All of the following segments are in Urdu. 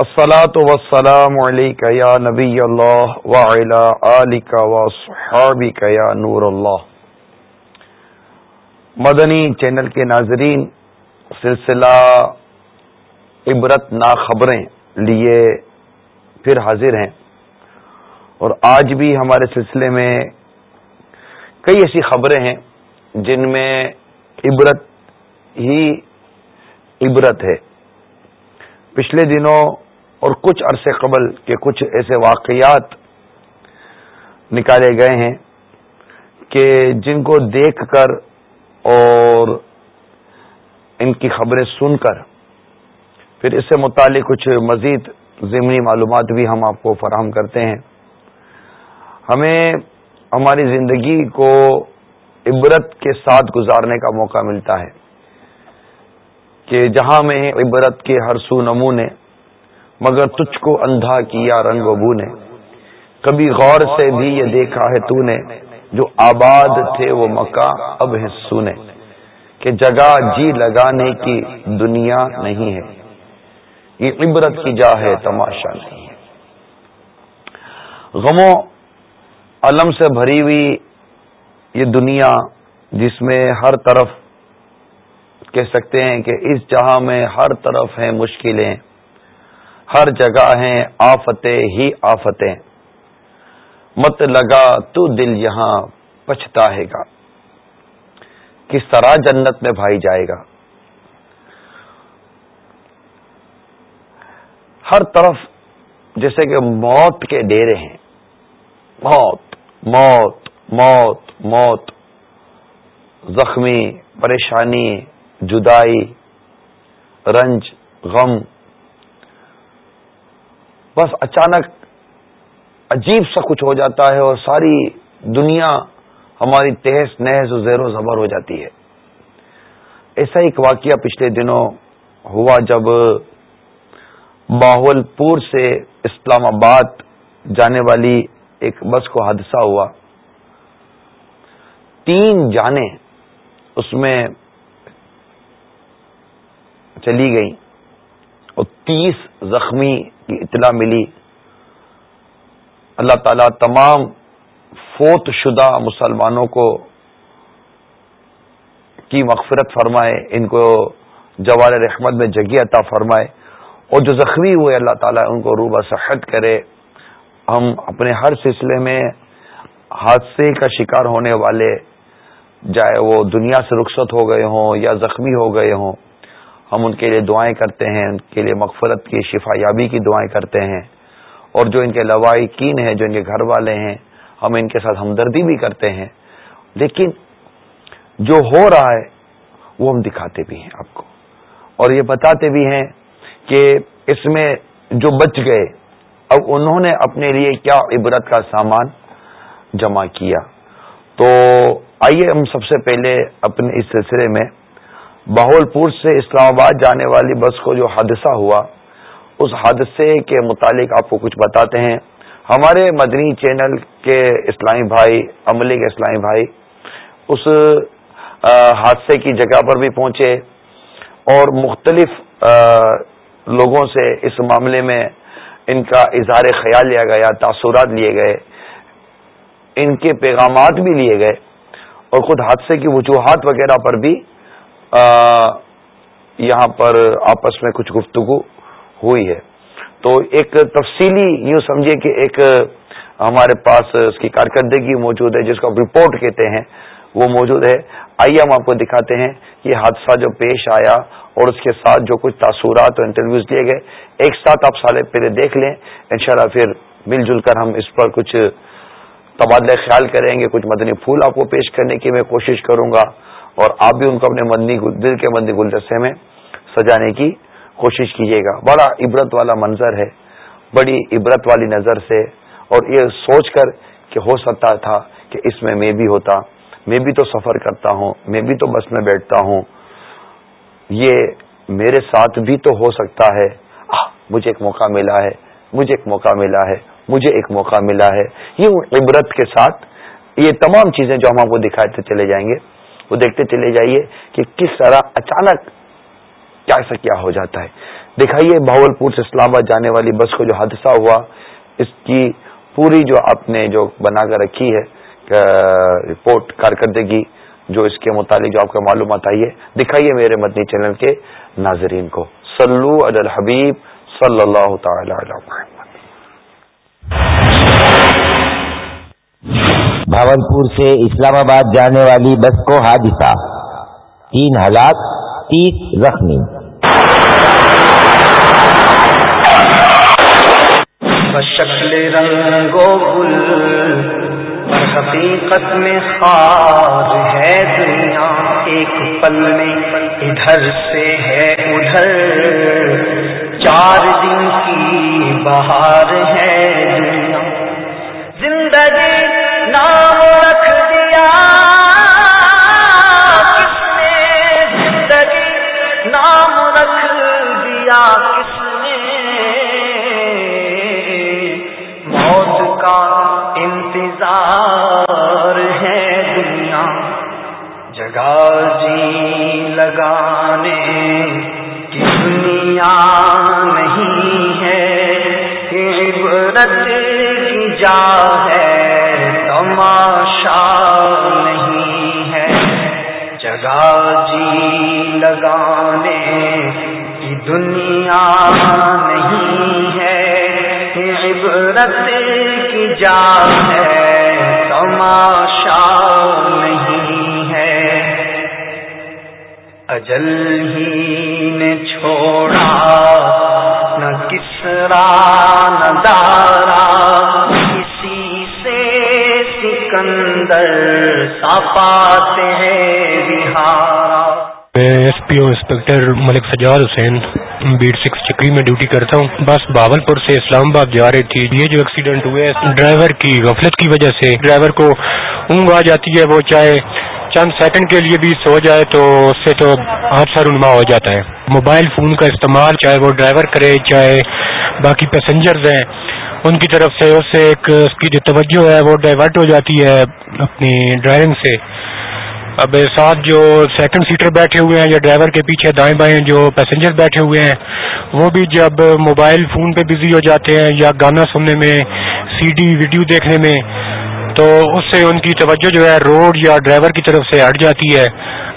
الصلاة والسلام عليك يا نبي الله وعلى آلك وصحابك يا نور الله. مدنی چینل کے ناظرین، سلسلہ عبرت نا خبریں لیے پھر حاضر ہیں۔ اور آج بھی ہمارے سلسلے میں کئی ایسی خبریں ہیں جن میں عبرت ہی عبرت ہے۔ پچھلے دنوں اور کچھ عرصے قبل کے کچھ ایسے واقعات نکالے گئے ہیں کہ جن کو دیکھ کر اور ان کی خبریں سن کر، پھر اس سے متعلق کچھ مزید ضمنی معلومات بھی ہم آپ کو فراہم کرتے ہیں۔ ہمیں ہماری زندگی کو عبرت کے ساتھ گزارنے کا موقع ملتا ہے کہ جہاں میں عبرت کے ہر سو نمونے مگر تجھ کو اندھا کیا رنگ و بو نے۔ کبھی غور سے بھی یہ دیکھا ہے تو نے، جو آباد تھے وہ مکہ، اب ہے سونے۔ کہ جگہ جی لگانے کی دنیا نہیں ہے۔ یہ عبرت کی جا ہے، تماشا نہیں ہے۔ غموں علم سے بھری ہوئی یہ دنیا، جس میں ہر طرف کہہ سکتے ہیں کہ اس جہاں میں ہر طرف ہیں مشکلیں۔ ہر جگہ ہیں، آفتیں ہی آفتیں۔ مت لگا تو دل یہاں پچھتا ہے گا۔ کس طرح جنت میں بھائی جائے گا۔ ہر طرف جیسے کہ موت کے ڈیرے ہیں۔ موت موت موت موت۔ زخمی، پریشانی، جدائی، رنج، غم۔ بس اچانک عجیب سا کچھ ہو جاتا ہے اور ساری دنیا ہماری تہس نہس و زیر و زبر ہو جاتی ہے۔ ایسا ایک واقعہ پچھلے دنوں ہوا جب باہول پور سے اسلام آباد جانے والی ایک بس کو حادثہ ہوا۔ تین جانیں اس میں چلی گئیں اور تیس زخمی کی اطلاع ملی۔ اللہ تعالی تمام فوت شدہ مسلمانوں کو کی مغفرت فرمائے، ان کو جوار رحمت میں جگہ عطا فرمائے۔ اور جو زخمی ہوئے، اللہ تعالیٰ ان کو روبہ صحت کرے۔ ہم اپنے ہر سلسلے میں حادثے کا شکار ہونے والے، جائے وہ دنیا سے رخصت ہو گئے ہوں یا زخمی ہو گئے ہوں ہم ان کے لیے دعائیں کرتے ہیں، ان کے لیے مغفرت کی، شفا یابی کی دعائیں کرتے ہیں۔ اور جو ان کے لوائقین ہیں، جو ان کے گھر والے ہیں، ہم ان کے ساتھ ہمدردی بھی کرتے ہیں۔ لیکن جو ہو رہا ہے، وہ ہم دکھاتے بھی ہیں آپ کو۔ اور یہ بتاتے بھی ہیں کہ اس میں جو بچ گئے، اب انہوں نے اپنے لیے کیا عبرت کا سامان جمع کیا۔ تو آئیے ہم سب سے پہلے اپنے اس سلسلے میں باہول پور سے اسلام آباد جانے والی بس کو جو حادثہ ہوا، اس حادثے کے متعلق آپ کو کچھ بتاتے ہیں۔ ہمارے مدنی چینل کے اسلامی بھائی عملے کے اسلامی بھائی، اس حادثے کی جگہ پر بھی پہنچے اور مختلف لوگوں سے اس معاملے میں ان کا اظہار خیال لیا گیا، تاثرات لیے گئے، ان کے پیغامات بھی لیے گئے اور خود حادثے کی وجوہات وغیرہ پر بھی یہاں پر آپس میں کچھ گفتگو ہوئی ہے۔ تو ایک تفصیلی یوں سمجھے کہ ایک ہمارے پاس اس کی کارکردگی موجود ہے، جس کو رپورٹ کہتے ہیں، وہ موجود ہے۔ آئیے ہم آپ کو دکھاتے ہیں یہ حادثہ جو پیش آیا اور اس کے ساتھ جو کچھ تاثرات اور انٹرویوز لیے گئے۔ ایک ساتھ آپ سال پہلے دیکھ لیں۔ انشاءاللہ پھر مل جل کر ہم اس پر کچھ تبادلہ خیال کریں گے، کچھ مدنی پھول آپ کو پیش کرنے کی میں کوشش کروں گا۔ اور آپ بھی ان کو اپنے مندی دل کے مندی گلدستے میں سجانے کی کوشش کیجیے گا۔ بڑا عبرت والا منظر ہے، بڑی عبرت والی نظر سے اور یہ سوچ کر کہ ہو سکتا تھا کہ اس میں میں بھی ہوتا، میں بھی تو سفر کرتا ہوں، میں بھی تو بس میں بیٹھتا ہوں۔ یہ میرے ساتھ بھی تو ہو سکتا ہے۔ مجھے ایک موقع ملا ہے، مجھے ایک موقع ملا ہے، مجھے ایک موقع ملا ہے۔ یہ عبرت کے ساتھ یہ تمام چیزیں جو ہم آپ کو دکھاتے چلے جائیں گے۔ وہ دیکھتے چلے جائیے کہ کس طرح اچانک کیا سے کیا ہو جاتا ہے۔ دکھائیے بھاول پور سے اسلام آباد جانے والی بس کو جو حادثہ ہوا، اس کی پوری جو آپ نے جو بنا کر رکھی ہے رپورٹ کارکردگی جو اس کے متعلق جو آپ کو معلومات آئی ہے، دکھائیے میرے مدنی چینل کے ناظرین کو۔ سلو الحبیب صلی اللہ تعالی علی محمد بھاول پور سے اسلام آباد جانے والی بس کو حادثہ۔ تین ہلاک، تیس زخمی۔ بشکل رنگو گل، حقیقت میں خار ہے دنیا۔ ایک پل میں ادھر سے ہے ادھر۔ چار دن کی بہار ہے دنیا۔ زندگی نام رکھ دیا۔ کس نے زندگی نام رکھ دیا؟ کس نے؟ موت کا انتظار ہے دنیا۔ جگہ جی لگانے کی دنیا نہیں ہے۔ عبرت کی جا ہے۔ تماشا نہیں ہے۔ جگہ جی لگانے کی دنیا نہیں ہے۔ عبرت کی جا ہے، تماشا نہیں ہے۔ اجل ہی نے چھوڑا، نہ کسرا، نہ دارا۔ سکندر سا پاتے ہیں بہار۔ میں S P O inspector Malik Sajjad Hussain beat six Chakri میں ڈیوٹی کرتا ہوں۔ بس باول پور سے اسلام آباد جا رہی تھی۔ یہ جو ایکسیڈنٹ ہوئے ڈرائیور کی غفلت کی وجہ سے ڈرائیور کو اونگ آ جاتی ہے۔ وہ چاہے چند سیکنڈ کے لیے بھی سو جائے تو اس سے تو حادثہ رنما ہو جاتا ہے۔ موبائل فون کا استعمال چاہے وہ ڈرائیور کرے، چاہے باقی پیسنجرز ہیں، ان کی طرف سے اس سے ایک اس کی جو توجہ ہے، وہ ڈائیورٹ ہو جاتی ہے اپنی ڈرائیونگ سے۔ اب ساتھ جو سیکنڈ سیٹر بیٹھے ہوئے ہیں یا ڈرائیور کے پیچھے دائیں بائیں جو پیسنجر بیٹھے ہوئے ہیں، وہ بھی جب موبائل فون پہ بزی ہو جاتے ہیں یا گانا سننے میں سی ڈی ویڈیو دیکھنے میں، تو اس سے ان کی توجہ جو ہے روڈ یا ڈرائیور کی طرف سے ہٹ جاتی ہے۔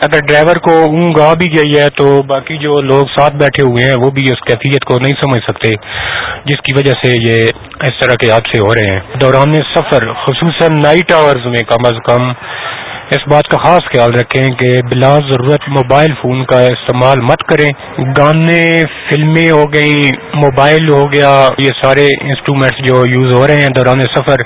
اگر ڈرائیور کو اونگ آ بھی گئی ہے تو باقی جو لوگ ساتھ بیٹھے ہوئے ہیں، وہ بھی اس کیفیت کو نہیں سمجھ سکتے، جس کی وجہ سے یہ اس طرح کے حادثے ہو رہے ہیں۔ دوران سفر، خصوصاً نائٹ آورز میں کم از کم اس بات کا خاص خیال رکھیں کہ بلا ضرورت موبائل فون کا استعمال مت کریں۔ گانے، فلمیں ہو گئی موبائل ہو گیا، یہ سارے انسٹرومینٹس جو یوز ہو رہے ہیں دوران سفر،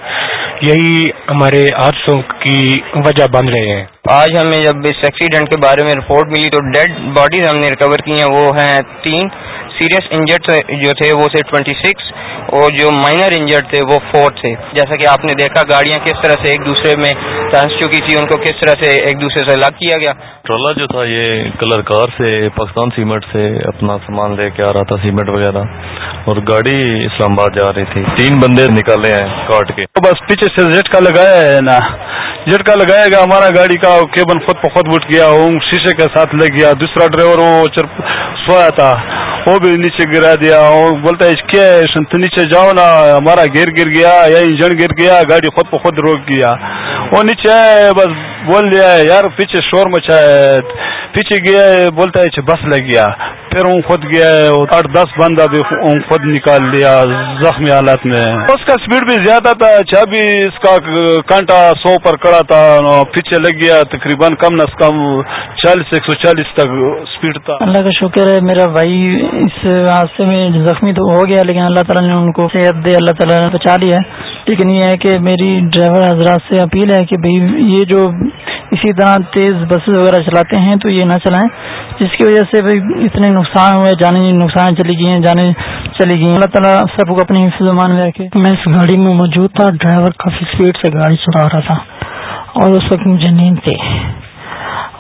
یہی ہمارے حادثوں کی وجہ بن رہے ہیں۔ آج ہمیں جب اس ایکسیڈنٹ کے بارے میں رپورٹ ملی تو ڈیڈ باڈیز ہم نے ریکور کی ہیں، وہ ہیں تین۔ سیریس انجرڈ جو تھے وہ تھے ٹوینٹی سکس اور جو مائنر انجرڈ تھے وہ فور تھے جیسا کہ آپ نے دیکھا گاڑیاں کس طرح سے ایک دوسرے میں پھنس چکی تھی ان کو کس طرح سے ایک دوسرے سے الگ کیا گیا ٹرالا جو تھا یہ کلر کار سے پاکستان سیمنٹ سے اپنا سامان لے کے آ رہا تھا سیمنٹ وغیرہ اور گاڑی اسلام آباد جا رہی تھی تین بندے نکالے ہیں کاٹ کے بس پیچھے سے جھٹکا لگایا ہے نا جھٹکا لگایا گا ہمارا گاڑی کا کیبن خود پر خود اٹھ گیا وہ شیشے کے ساتھ لگ گیا دوسرا ڈرائیور وہ سویا تھا وہ بھی نیچے گرا دیا، اور بولتا ہے کیا ہے؟ تو نیچے جاؤ نا، ہمارا گر گر گیا، یا انجن گر گیا، گاڑی خود پہ خود روک گیا۔ وہ نیچے آئے، بس بول دیا ہے یار، پیچھے شور مچا ہے۔ پیچھے گیا ہے، بولتا ہے اچھا، بس لگ گیا۔ پھر اون خود گیا ہے آٹھ دس بندہ بھی خود نکال لیا زخمی حالت میں۔ اس کا اسپیڈ بھی زیادہ تھا چھ بھی اس کا کانٹا سو پر کڑا تھا پیچھے لگ گیا، تقریباً کم از کم چالیس، ایک سو چالیس تک اسپیڈ تھا۔ اللہ کا شکر ہے، میرا بھائی اس حادثے میں زخمی تو ہو گیا، لیکن اللہ تعالیٰ نے ان کو صحت دے، اللہ تعالیٰ نے بچا لیا لیکن یہ ہے کہ میری ڈرائیور حضرات سے اپیل ہے کہ بھائی، یہ جو اسی طرح تیز بسز وغیرہ چلاتے ہیں تو یہ نہ چلائیں، جس کی وجہ سے اتنے نقصان ہوئے، جانے جی نقصان چلی گئی ہیں، جانے چلی گئی اللہ تعالیٰ سب کو اپنی حفظ مان میں رکھے۔ میں اس گاڑی میں موجود تھا، ڈرائیور کافی اسپیڈ سے گاڑی چلا رہا تھا اور اس وقت مجھے نیند تھی۔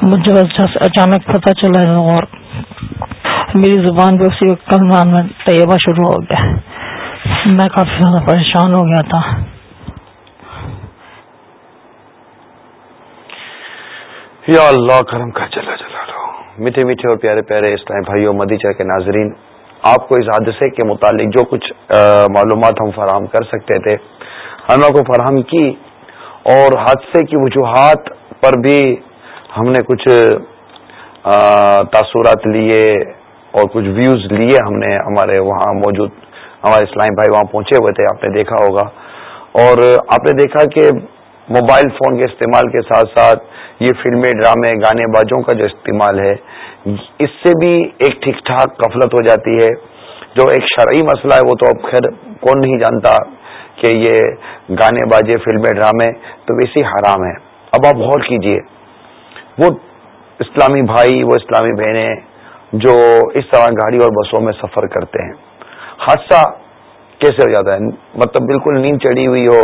مجھے اچانک پتہ چلا اور میری زبان پہ اسی کلمان میں طیبہ شروع ہو گیا۔ میں کافی زیادہ پریشان ہو گیا تھا۔ یا اللہ کرم کا چلا چلا رہو میٹھے میٹھے اور پیارے پیارے اسلام بھائیوں مدیچہ کے ناظرین، آپ کو اس حادثے کے متعلق جو کچھ معلومات ہم فراہم کر سکتے تھے ہم کو فراہم کی اور حادثے کی وجوہات پر بھی ہم نے کچھ تاثرات لیے اور کچھ ویوز لیے ہم نے ہمارے وہاں موجود، ہمارے اسلام بھائی وہاں پہنچے ہوئے تھے، آپ نے دیکھا ہوگا۔ اور آپ نے دیکھا کہ موبائل فون کے استعمال کے ساتھ ساتھ یہ فلمیں، ڈرامے، گانے بازوں کا جو استعمال ہے، اس سے بھی ایک ٹھیک ٹھاک غفلت ہو جاتی ہے۔ جو ایک شرعی مسئلہ ہے، وہ تو اب خیر کون نہیں جانتا کہ یہ گانے بازے، فلمیں، ڈرامے تو ویسے حرام ہے اب آپ غور کیجیے، وہ اسلامی بھائی، وہ اسلامی بہنیں جو اس طرح گاڑی اور بسوں میں سفر کرتے ہیں، حادثہ کیسے ہو جاتا ہے؟ مطلب بالکل نیند چڑھی ہوئی ہو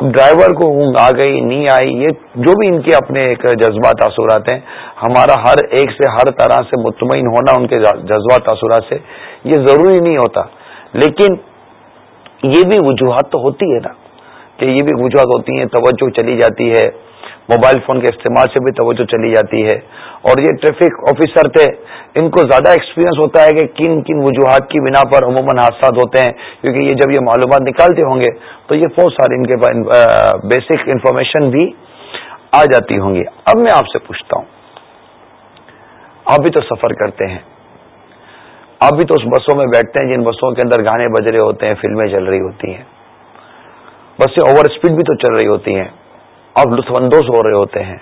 ڈرائیور کو اونگ آ گئی، نہیں آئی، یہ جو بھی ان کے اپنے ایک جذبات، تاثرات ہیں، ہمارا ہر ایک سے ہر طرح سے مطمئن ہونا ان کے جذبات، تاثرات سے یہ ضروری نہیں ہوتا۔ لیکن یہ بھی وجوہات تو ہوتی ہے نا، کہ یہ بھی وجوہات ہوتی ہیں، توجہ چلی جاتی ہے۔ موبائل فون کے استعمال سے بھی توجہ چلی جاتی ہے۔ اور یہ ٹریفک آفیسر تھے، ان کو زیادہ ایکسپیرینس ہوتا ہے کہ کن کن وجوہات کی بنا پر عموماً حادثات ہوتے ہیں۔ کیونکہ یہ جب یہ معلومات نکالتے ہوں گے، تو یہ بہت سارے ان کے بیسک انفارمیشن بھی آ جاتی ہوں گی۔ اب میں آپ سے پوچھتا ہوں، آپ بھی تو سفر کرتے ہیں۔ آپ بھی تو اس بسوں میں بیٹھتے ہیں جن بسوں کے اندر گانے بج رہے ہوتے ہیں، فلمیں چل رہی ہوتی ہیں۔ بسیں اوور اسپیڈ بھی تو چل رہی ہوتی ہیں۔ آپ لطف اندوز ہو رہے ہوتے ہیں۔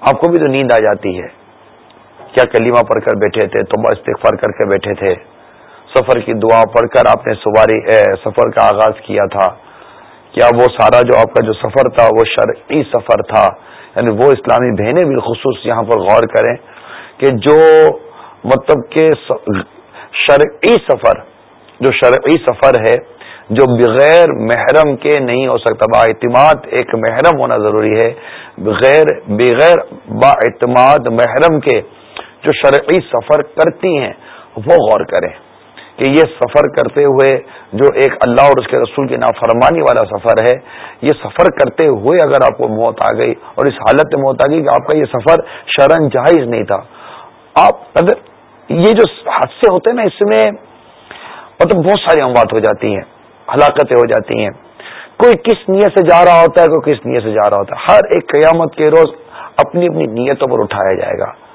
آپ کو بھی تو نیند آ جاتی ہے۔ کیا کلیمہ پڑھ کر بیٹھے تھے تو استغفار کر کے بیٹھے تھے۔ سفر کی دعا پڑھ کر آپ نے سواری سفر کا آغاز کیا تھا۔ کیا وہ سارا جو آپ کا جو سفر تھا، وہ شرعی سفر تھا؟ یعنی وہ اسلامی بہنیں بالخصوص یہاں پر غور کریں کہ جو مطلب کہ شرعی سفر، جو شرعی سفر ہے جو بغیر محرم کے نہیں ہو سکتا۔ با اعتماد ایک محرم ہونا ضروری ہے۔ بغیر بغیر با اعتماد محرم کے جو شرعی سفر کرتی ہیں، وہ غور کریں کہ یہ سفر کرتے ہوئے جو ایک اللہ اور اس کے رسول کی نافرمانی والا سفر ہے، یہ سفر کرتے ہوئے اگر آپ کو موت آ گئی اور اس حالت میں موت آ گئی کہ آپ کا یہ سفر شرن جائز نہیں تھا۔ آپ اگر یہ جو حادثے ہوتے ہیں نا، اس میں مطلب بہت ساری اموات ہو جاتی ہیں۔ ہلاکتیں ہو جاتی ہیں۔ کوئی کس نیت سے جا رہا ہوتا ہے، کوئی کس نیت سے جا رہا ہوتا ہے۔ ہر ایک قیامت کے روز اپنی اپنی نیتوں پر اٹھایا جائے گا۔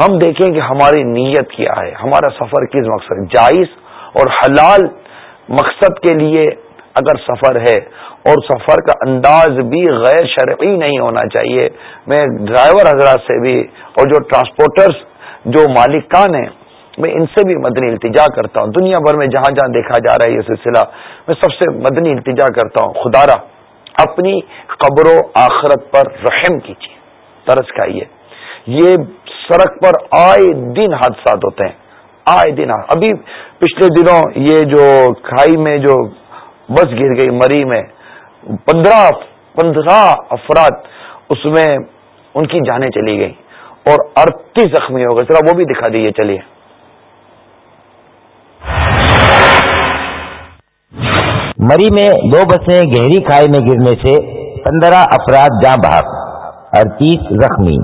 ہم دیکھیں کہ ہماری نیت کیا ہے۔ ہمارا سفر کس مقصد، جائز اور حلال مقصد کے لیے اگر سفر ہے۔ اور سفر کا انداز بھی غیر شرعی نہیں ہونا چاہیے۔ میں ڈرائیور حضرات سے بھی اور جو ٹرانسپورٹرز، جو مالکان ہیں میں ان سے بھی مدنی التجا کرتا ہوں۔ دنیا بھر میں جہاں جہاں دیکھا جا رہا ہے یہ سلسلہ، میں سب سے مدنی التجا کرتا ہوں۔ خدارا اپنی قبر و آخرت پر رحم کیجیے۔ ترس کھائیے یہ۔ سڑک پر آئے دن حادثات ہوتے ہیں۔ آئے دن۔ ابھی پچھلے دنوں یہ جو کھائی میں جو بس گر گئی، مری میں پندرہ پندرہ افراد اس میں ان کی جانیں چلی گئی اور اڑتیس زخمی ہو گئے۔ ذرا وہ بھی دکھا دیجیے، چلیے۔ مری میں دو بسیں گہری کھائی میں گرنے سے پندرہ افراد جاں بحق اڑتیس زخمی۔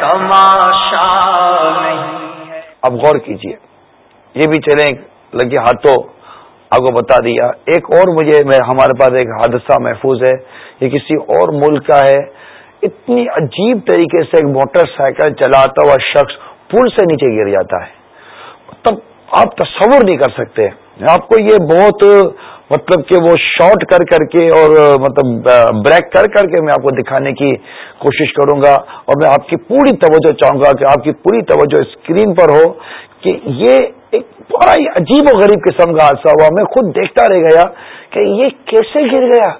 تماشا نہیں اب غور کیجیے۔ یہ بھی چلیں لگے ہاتھوں آپ کو بتا دیا۔ ایک اور مجھے ہمارے پاس ایک حادثہ محفوظ ہے۔ یہ کسی اور ملک کا ہے۔ اتنی عجیب طریقے سے ایک موٹر سائیکل چلاتا ہوا شخص پل سے نیچے گر جاتا ہے۔ مطلب آپ تصور نہیں کر سکتے۔ آپ کو یہ بہت مطلب کہ وہ شارٹ کر کر کے اور مطلب بریک کر کر کے میں آپ کو دکھانے کی کوشش کروں گا اور میں آپ کی پوری توجہ چاہوں گا کہ آپ کی پوری توجہ اسکرین پر ہو کہ یہ ایک بڑا ہی عجیب و غریب قسم کا حادثہ ہوا۔ میں خود دیکھتا رہ گیا کہ یہ کیسے گر گیا،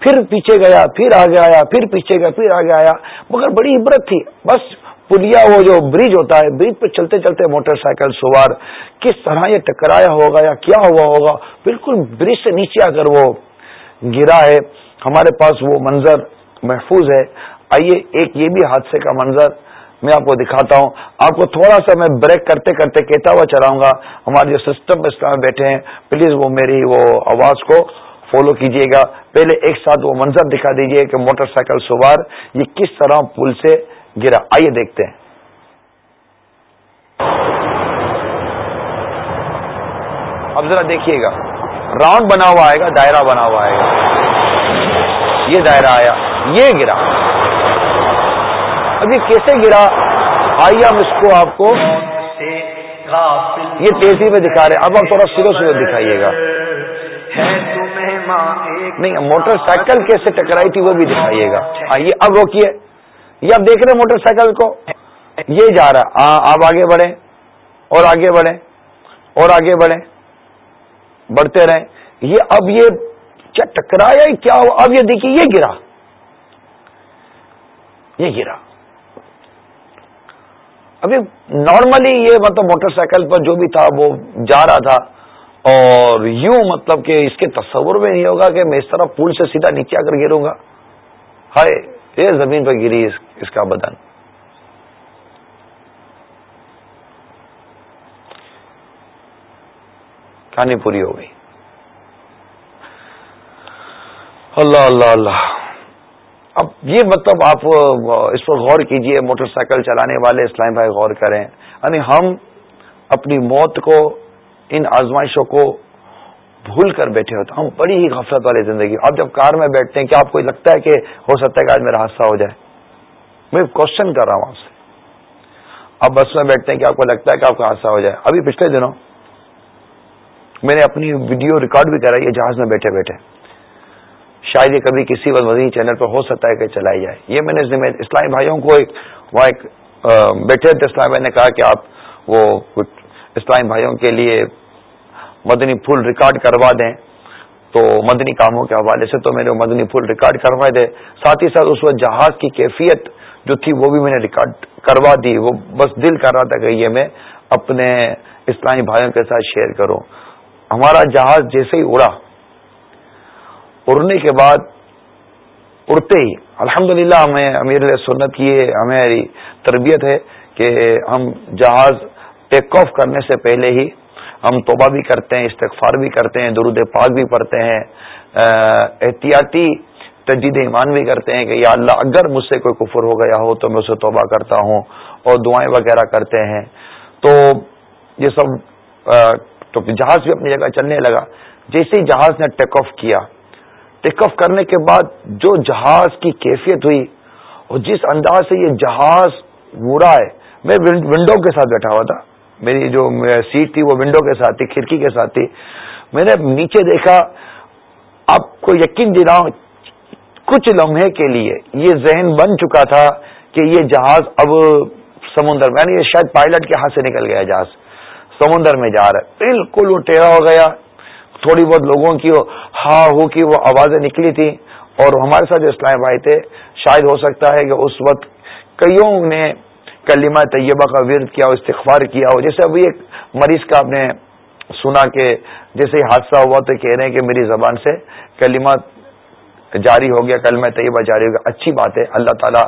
پھر پیچھے گیا، پھر آگے آیا، پھر پیچھے گیا، پھر آگے آیا، مگر بڑی عبرت تھی۔ بس پلیا وہ جو برج ہوتا ہے برج پہ چلتے چلتے موٹر سائیکل سوار، کس طرح یہ ٹکرایا ہوگا یا کیا ہوا ہوگا؟ بالکل برج سے نیچے آ کر وہ گرا ہے، ہمارے پاس وہ منظر محفوظ ہے۔ آئیے ایک یہ بھی حادثے کا منظر میں آپ کو دکھاتا ہوں۔ آپ کو تھوڑا سا میں بریک کرتے کرتے کہتا ہوا چلاؤں گا۔ ہمارے جو سسٹم اس میں بیٹھے ہیں پلیز وہ میری وہ آواز کو فالو کیجیے گا۔ پہلے ایک ساتھ وہ منظر دکھا دیجیے کہ موٹر سائیکل سوار، یہ کس طرح پل سے گرا۔ آئیے دیکھتے ہیں۔ اب ذرا دیکھیے گا۔ راؤنڈ بنا ہوا آئے گا، دائرہ بنا ہوا آئے گا۔ یہ دائرہ آیا، یہ گرا۔ اب یہ کیسے گرا؟ آئیے ہم اس کو آپ کو۔ یہ تیزی میں دکھا رہے اب آپ تھوڑا سلو سلو دکھائیے گا۔ نہیں، موٹر سائیکل کیسے ٹکرائی تھی وہ بھی دکھائیے گا۔ آئیے، اب روکیے یہ اب دیکھ رہے موٹر سائیکل کو۔ یہ جا رہا ہاں آپ آگے بڑھیں۔ اور آگے بڑھیں۔ اور آگے بڑھیں۔ بڑھتے رہیں۔ یہ اب یہ کیا ٹکرایا کیا ہوا؟ اب یہ دیکھیے، یہ گرا۔ یہ گرا۔ ابھی نارملی یہ مطلب موٹر سائیکل پر جو بھی تھا، وہ جا رہا تھا۔ اور یوں مطلب کہ اس کے تصور میں نہیں ہوگا کہ میں اس طرح پول سے سیدھا نیچے آ کر گروں گا۔ ہائے! یہ زمین پہ گری اس اس کا بدن۔ کہانی پوری ہو گئی۔ اللہ اللہ اللہ۔ اب یہ مطلب آپ، اس پر غور کیجیے، موٹر سائیکل چلانے والے اسلام بھائی غور کریں۔ یعنی ہم اپنی موت کو، ان آزمائشوں کو بھول کر بیٹھے ہوتے ہم بڑی ہی غفلت والی زندگی۔ آپ جب کار میں بیٹھتے ہیں، کیا آپ کو لگتا ہے کہ ہو سکتا ہے کہ آج میرا حادثہ ہو جائے؟ میں کوشچن کر رہا ہوں آپ سے۔ آپ بس میں بیٹھتے ہیں کہ آپ کو لگتا ہے کہ آپ کا حادثہ ہو جائے۔ ابھی پچھلے دنوں میں نے اپنی ویڈیو ریکارڈ بھی کرائی ہے، جہاز میں بیٹھے بیٹھے۔ شاید یہ کبھی کسی وقت وزیر چینل پر ہو سکتا ہے کہ چلائی جائے۔ یہ میں نے اسلامی بھائیوں کو ایک، وہاں ایک بیٹھے تھے اسلام نے کہا کہ آپ وہ کچھ اسلامی بھائیوں کے لیے مدنی پھول ریکارڈ کروا دیں۔ تو مدنی کاموں کے حوالے سے تو میرے مدنی پھول ریکارڈ کروا دے ساتھ ہی ساتھ اس وقت جہاز کی کیفیت جو تھی وہ بھی میں نے ریکارڈ کروا دی۔ وہ بس دل کر رہا تھا کہ یہ میں اپنے اسلامی بھائیوں کے ساتھ شیئر کروں۔ ہمارا جہاز جیسے ہی اڑا، اڑنے کے بعد اڑتے ہی الحمدللہ ہمیں امیر سنت کی ہماری تربیت ہے کہ ہم جہاز ٹیک آف کرنے سے پہلے ہی ہم توبہ بھی کرتے ہیں، استغفار بھی کرتے ہیں، درود پاک بھی پڑھتے ہیں احتیاطی تجدید ایمان بھی کرتے ہیں کہ یا اللہ اگر مجھ سے کوئی کفر ہو گیا ہو تو میں اسے توبہ کرتا ہوں اور دعائیں وغیرہ کرتے ہیں۔ تو یہ سب تو جہاز بھی اپنی جگہ چلنے لگا۔ جیسے ہی جہاز نے ٹیک آف کیا، ٹیک آف کرنے کے بعد جو جہاز کی کیفیت ہوئی اور جس انداز سے یہ جہاز مورا ہے، میں ونڈو کے ساتھ بیٹھا ہوا تھا۔ میری جو سیٹ تھی وہ ونڈو کے ساتھ تھی، کھڑکی کے ساتھ تھی۔ میں نے نیچے دیکھا، آپ کو یقین دلاؤں، کچھ لمحے کے لیے یہ ذہن بن چکا تھا کہ یہ جہاز اب سمندر میں یعنی یہ شاید پائلٹ کے ہاتھ سے نکل گیا جہاز، سمندر میں جا رہا ہے۔ بالکل وہ ٹیڑھا ہو گیا۔ تھوڑی بہت لوگوں کی ہا ہو کی وہ آوازیں نکلی تھی اور ہمارے ساتھ جو اسلام بھائی تھے، شاید ہو سکتا ہے کہ اس وقت کئیوں نے کلمہ طیبہ کا ورد کیا ہو استغفار کیا ہو جیسے ابھی ایک مریض کا آپ نے سنا کہ جیسے حادثہ ہوا تو کہہ رہے ہیں کہ میری زبان سے کلمہ جاری ہو گیا، کلمہ طیبہ جاری ہو گیا۔ اچھی بات ہے، اللہ تعالیٰ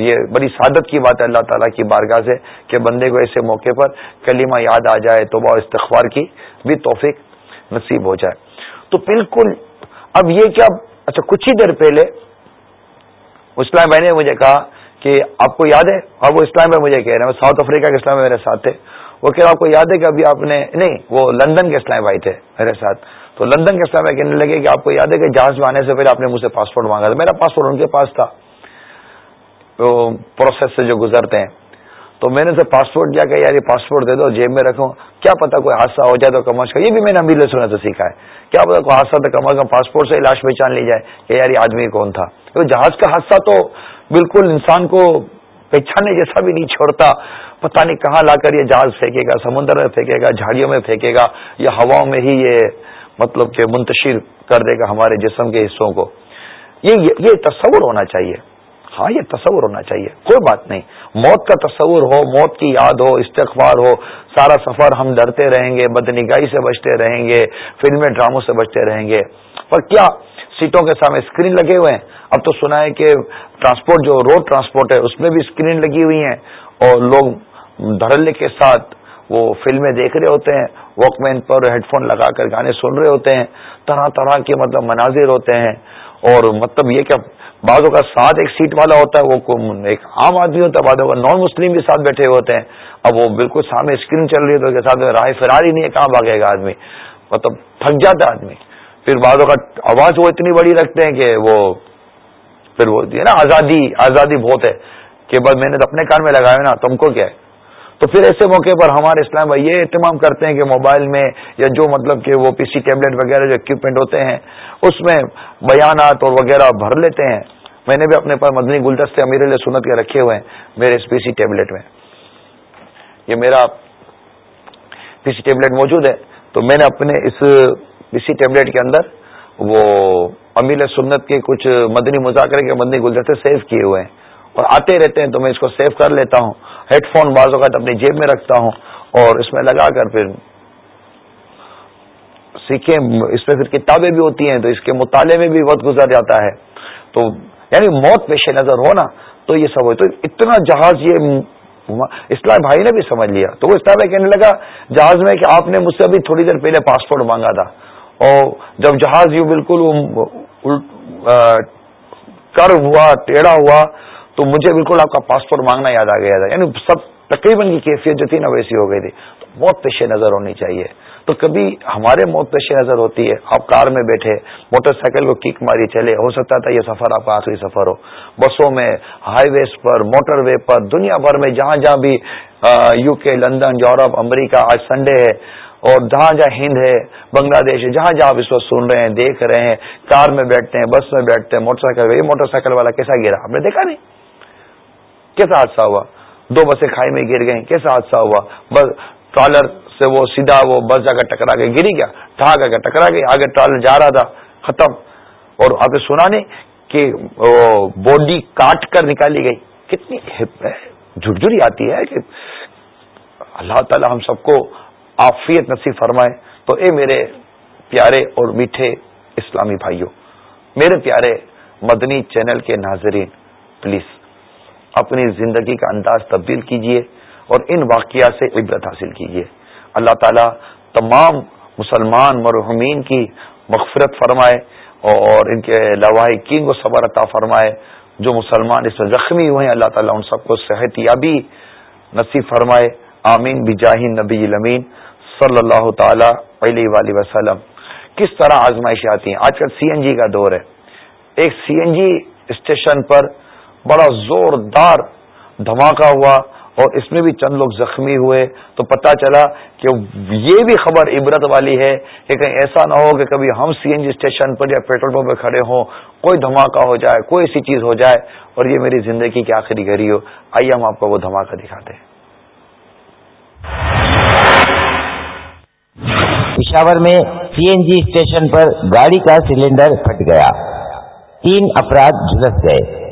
یہ بڑی سعادت کی بات ہے، اللہ تعالیٰ کی بارگاہ سے کہ بندے کو ایسے موقع پر کلمہ یاد آ جائے، توبہ استغفار کی بھی توفیق نصیب ہو جائے۔ تو بالکل، اب یہ کیا اچھا کچھ ہی دیر پہلے، اسلام بھائی نے مجھے کہا کہ آپ کو یاد ہے؟ اب وہ اسلام میں مجھے کہہ رہے ہیں ساؤتھ افریقہ کے اسلام میں میرے ساتھ تھے۔ وہ کہہ رہا آپ کو یاد ہے کہ ابھی آپ نے، نہیں، وہ لندن کے اسلام بھائی تھے میرے ساتھ۔ تو لندن کے اسلام کہنے لگے کہ آپ کو یاد ہے کہ جہاز میں آنے سے پہلے آپ نے مجھ سے پاسپورٹ مانگا تھا۔ میرا پاسپورٹ ان کے پاس تھا۔ تو پروسیس سے جو گزرتے ہیں۔ تو میں نے اسے پاسپورٹ دیا کہ یار یہ پاسپورٹ دے دو، جیب میں رکھوں کیا پتا کوئی حادثہ ہو جائے تو کم از کم، یہ بھی میں نے امیر سنا سے سیکھا ہے۔ کیا پتا کوئی حادثہ تو کم از کم پاسپورٹ سے لاش پہچان لی جائے کہ یار یہ آدمی کون تھا۔ جہاز کا حادثہ تو بالکل انسان کو پہچاننے جیسا بھی نہیں چھوڑتا، پتہ نہیں کہاں لا کر یہ جہاز پھینکے گا، سمندر میں پھینکے گا، جھاڑیوں میں پھینکے گا، یا ہواؤں میں ہی یہ مطلب کہ منتشر کر دے گا ہمارے جسم کے حصوں کو۔ یہ یہ تصور ہونا چاہیے۔ ہاں یہ تصور ہونا چاہیے۔ کوئی بات نہیں۔ موت کا تصور ہو، موت کی یاد ہو، استغفار ہو، سارا سفر ہم ڈرتے رہیں گے، بدنگاہی سے بچتے رہیں گے، فلمیں ڈراموں سے بچتے رہیں گے۔ پر کیا سیٹوں کے سامنے اسکرین لگے ہوئے ہیں۔ اب تو سنا ہے کہ ٹرانسپورٹ جو روڈ ٹرانسپورٹ ہے، اس میں بھی اسکرین لگی ہوئی ہیں۔ اور لوگ دھڑلے کے ساتھ وہ فلمیں دیکھ رہے ہوتے ہیں۔ واک مین پر ہیڈ فون لگا کر گانے سن رہے ہوتے ہیں۔ طرح طرح کے مطلب مناظر ہوتے ہیں۔ اور مطلب یہ کہ بعضوں کا ساتھ ایک سیٹ والا ہوتا ہے، وہ ایک عام آدمی ہوتا ہے، بعضوں کا نان مسلم بھی ساتھ بیٹھے ہوتے ہیں۔ اب وہ بالکل سامنے اسکرین چل رہی ہے تو اس کے ساتھ رائے فرار ہی نہیں ہے، کہاں بھاگے گا آدمی؟ مطلب تھک جاتا ہے آدمی۔ پھر بعضوں کا آواز وہ اتنی بڑی رکھتے ہیں کہ وہ پھر وہ ہے نا آزادی آزادی بہت ہے کہ بس میں نے تو اپنے کان میں لگایا نا تم کو کیا ہے؟ تو پھر ایسے موقع پر ہمارے اسلام بھائی یہ اہتمام کرتے ہیں کہ موبائل میں یا جو مطلب کہ وہ پی سی ٹیبلٹ وغیرہ جو اکوپمنٹ ہوتے ہیں، اس میں بیانات اور وغیرہ بھر لیتے ہیں۔ میں نے بھی اپنے پاس مدنی گلدستے امیر علیہ سنت کے رکھے ہوئے ہیں میرے اس پی سی ٹیبلٹ میں۔ یہ میرا پی سی ٹیبلٹ موجود ہے۔ تو میں نے اپنے اس پی سی ٹیبلٹ کے اندر وہ امیر سنت کے کچھ مدنی مذاکرے کے مدنی گلدستے سیو کیے ہوئے ہیں۔ اور آتے رہتے ہیں تو میں اس کو سیو کر لیتا ہوں۔ ہیڈ فون بعض اوقات اپنی جیب میں رکھتا ہوں اور اس میں لگا کر پھر سیکھیں۔ اس میں پھر کتابیں بھی ہوتی ہیں تو اس کے مطالعے میں بھی وقت گزر جاتا ہے۔ تو یعنی موت پیش نظر ہونا تو یہ سب ہو تو اتنا جہاز یہ اسلام بھائی نے بھی سمجھ لیا۔ تو وہ اسلام بھائی کہنے لگا جہاز میں کہ آپ نے مجھ سے ابھی تھوڑی دیر پہلے پاسپورٹ مانگا تھا۔ اور جب جہاز یوں بالکل کر ہوا، ٹیڑھا ہوا، تو مجھے بالکل آپ کا پاسپورٹ مانگنا یاد آ گیا تھا۔ یعنی سب تقریباً کی کیفیت جو تھی نا ویسی ہو گئی تھی۔ تو موت پیش نظر ہونی چاہیے۔ تو کبھی ہمارے موت پیش نظر ہوتی ہے، آپ کار میں بیٹھے، موٹر سائیکل کو کک ماری چلے، ہو سکتا تھا یہ سفر آپ کا آخری سفر ہو۔ بسوں میں، ہائی ویز پر، موٹر وے پر، دنیا بھر میں جہاں جہاں بھی یو کے، لندن، یورپ، امریکہ، آج سنڈے ہے۔ اور جہاں جہاں ہند ہے، بنگلہ دیش ہے، جہاں جہاں آپ اس وقت سن رہے ہیں، دیکھ رہے ہیں، کار میں بیٹھتے ہیں، بس میں بیٹھتے ہیں، موٹر سائیکل، یہ موٹر سائیکل والا کیسا گرا؟ آپ نے دیکھا نہیں۔ کیسا حادثہ ہوا؟ دو بسیں کھائی میں گر گئیں، کیسا حادثہ ہوا؟ بس ٹرالر سے وہ سیدھا وہ بس جا کر ٹکرا کے گری گیا، ٹھاک کر ٹکرا گئی، آگے ٹرالر جا رہا تھا، ختم۔ اور آپ نے سنا نہیں کہ باڈی کاٹ کر نکالی گئی۔ کتنی جھٹجھری آتی ہے کہ اللہ تعالی ہم سب کو آفیت نصیب فرمائے تو اے میرے پیارے اور میٹھے اسلامی بھائیوں میرے پیارے مدنی چینل کے ناظرین، پلیز اپنی زندگی کا انداز تبدیل کیجیے اور ان واقعات سے عبرت حاصل کیجیے اللہ تعالیٰ تمام مسلمان مرحومین کی مغفرت فرمائے اور ان کے لواحقین کو صبر عطا فرمائے۔ جو مسلمان اس میں زخمی ہوئے ہیں، اللہ تعالیٰ ان سب کو صحت یابی نصیب فرمائے۔ آمین بجاہ نبی المین صلی اللہ تعالی علیہ وسلم۔ کس طرح آزمائشیں آتی ہیں؟ آج کل سی این جی کا دور ہے۔ ایک سی این جی اسٹیشن پر بڑا زوردار دھماکہ ہوا اور اس میں بھی چند لوگ زخمی ہوئے۔ تو پتہ چلا کہ یہ بھی خبر عبرت والی ہے کہ کہیں ایسا نہ ہو کہ کبھی ہم سی این جی اسٹیشن پر یا پیٹرول پمپ پہ کھڑے ہوں، کوئی دھماکہ ہو جائے، کوئی ایسی چیز ہو جائے اور یہ میری زندگی کی آخری گھڑی ہو۔ آئیے ہم آپ کو وہ دھماکہ دکھاتے ہیں۔ پشاور میں سی این جی اسٹیشن پر گاڑی کا سلنڈر پھٹ گیا۔ تین افراد جھلس گئے۔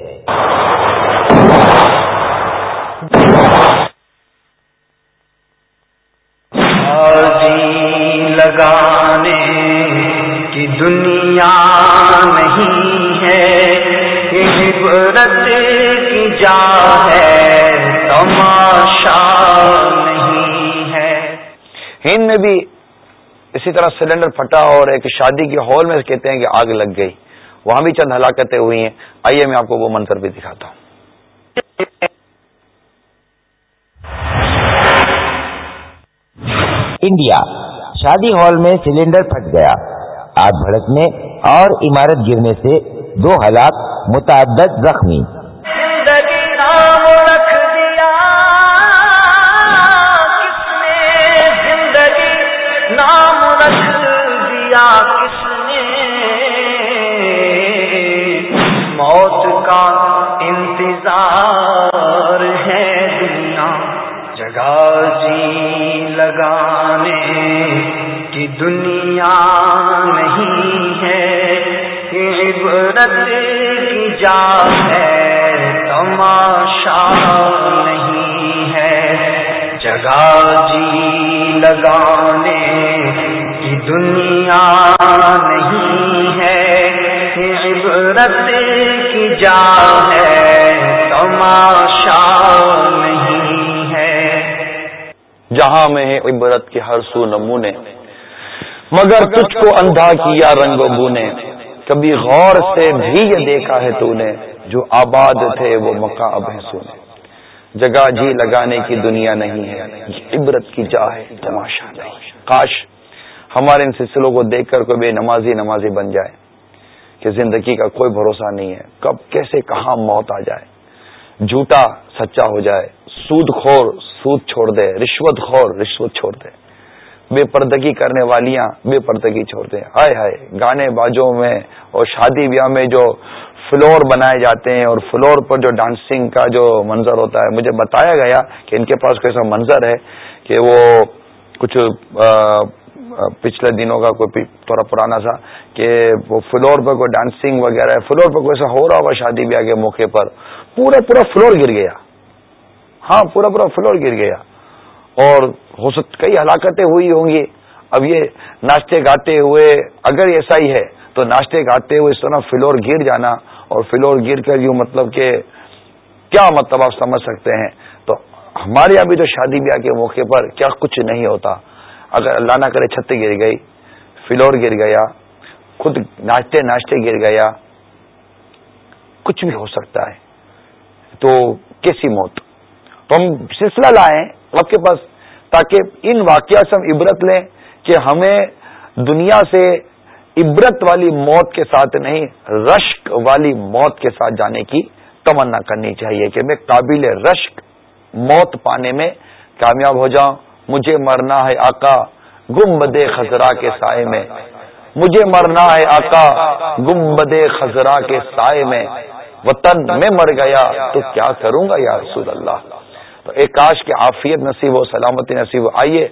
لگانے کی دنیا نہیں ہے عبرت کی جا ہے تماشا نہیں ہے۔ ہند میں بھی اسی طرح سلنڈر پھٹا اور ایک شادی کے ہال میں کہتے ہیں کہ آگ لگ گئی۔ وہاں بھی چند ہلاکتیں ہوئی ہیں۔ آئیے میں آپ کو وہ منظر بھی دکھاتا ہوں۔ انڈیا، شادی ہال میں سلنڈر پھٹ گیا۔ آگ بھڑکنے اور عمارت گرنے سے دو ہلاک متعدد زخمی۔ دنیا نہیں ہے عبرت کی جا ہے، تماشا نہیں ہے۔ جگہ جی لگانے کی دنیا نہیں ہے عبرت کی جا ہے، تماشا نہیں ہے۔ جہاں میں عبرت کے ہر سو نمونے مگر تجھ کو اندھا کیا رنگ و بونے۔ کبھی غور سے بھی یہ دیکھا ہے تو نے جو آباد تھے وہ مکہ اب ہے سونے۔ جگہ جی لگانے کی دنیا نہیں ہے عبرت کی جا ہے، تماشا نہیں۔ کاش ہمارے ان سلسلوں کو دیکھ کر کوئی بے نمازی نمازی بن جائے، کہ زندگی کا کوئی بھروسہ نہیں ہے۔ کب، کیسے، کہاں موت آ جائے۔ جھوٹا، سچا ہو جائے۔ سود خور، سود چھوڑ دے۔ رشوت خور، رشوت چھوڑ دے۔ بے پردگی کرنے والیاں بے پردگی چھوڑ دیں ہائے ہائے، گانے بازوں میں اور شادی بیاہ میں جو فلور بنائے جاتے ہیں اور فلور پر جو ڈانسنگ کا جو منظر ہوتا ہے، مجھے بتایا گیا کہ ان کے پاس کوئی ایسا منظر ہے کہ وہ کچھ پچھلے دنوں کا کوئی تھوڑا پرانا سا کہ وہ فلور پر کوئی ڈانسنگ وغیرہ ہے، فلور پر کوئی ایسا ہو رہا ہوا شادی بیاہ کے موقع پر، پورا پورا فلور گر گیا۔ ہاں پورا پورا فلور گر گیا۔ اور ہو سکتا کئی ہلاکتیں ہوئی ہوں گی۔ اب یہ ناشتے گاتے ہوئے اگر ایسا ہی ہے تو ناشتے گاتے ہوئے اس طرح فلور گر جانا اور فلور گر کر یوں مطلب کہ کیا مطلب آپ سمجھ سکتے ہیں؟ تو ہمارے یہاں بھی تو شادی بیاہ کے موقع پر کیا کچھ نہیں ہوتا۔ اگر اللہ نہ کرے چھت گر گئی، فلور گر گیا، خود ناشتے ناشتے گر گیا، کچھ بھی ہو سکتا ہے۔ تو کیسی موت؟ تو ہم سلسلہ لائیں۔ آپ کے پاس تاکہ ان واقعات سے ہم عبرت لیں کہ ہمیں دنیا سے عبرت والی موت کے ساتھ نہیں، رشک والی موت کے ساتھ جانے کی تمنا کرنی چاہیے کہ میں قابل رشک موت پانے میں کامیاب ہو جاؤں۔ مجھے مرنا ہے آقا گمبد خزرا کے سائے میں۔ مجھے مرنا ہے آقا گمبد خزرا کے سائے میں۔ وطن میں مر گیا تو کیا کروں گا یا رسول اللہ؟ تو ایک کاش کے عافیت نصیب ہو سلامتی نصیب ہو۔ آئیے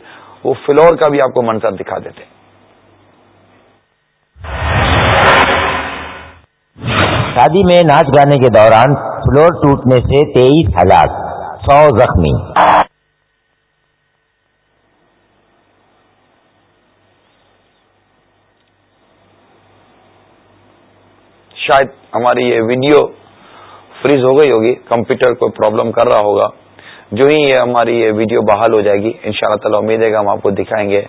وہ فلور کا بھی آپ کو منظر دکھا دیتے شادی میں ناچ گانے کے دوران فلور ٹوٹنے سے تیئیس ہلاک سو زخمی۔ شاید ہماری یہ ویڈیو فریز ہو گئی ہوگی کمپیوٹر کو پرابلم کر رہا ہوگا۔ جو ہی یہ ہماری یہ ویڈیو بحال ہو جائے گی ان شاء اللہ تعالیٰ امید ہے کہ ہم آپ کو دکھائیں گے۔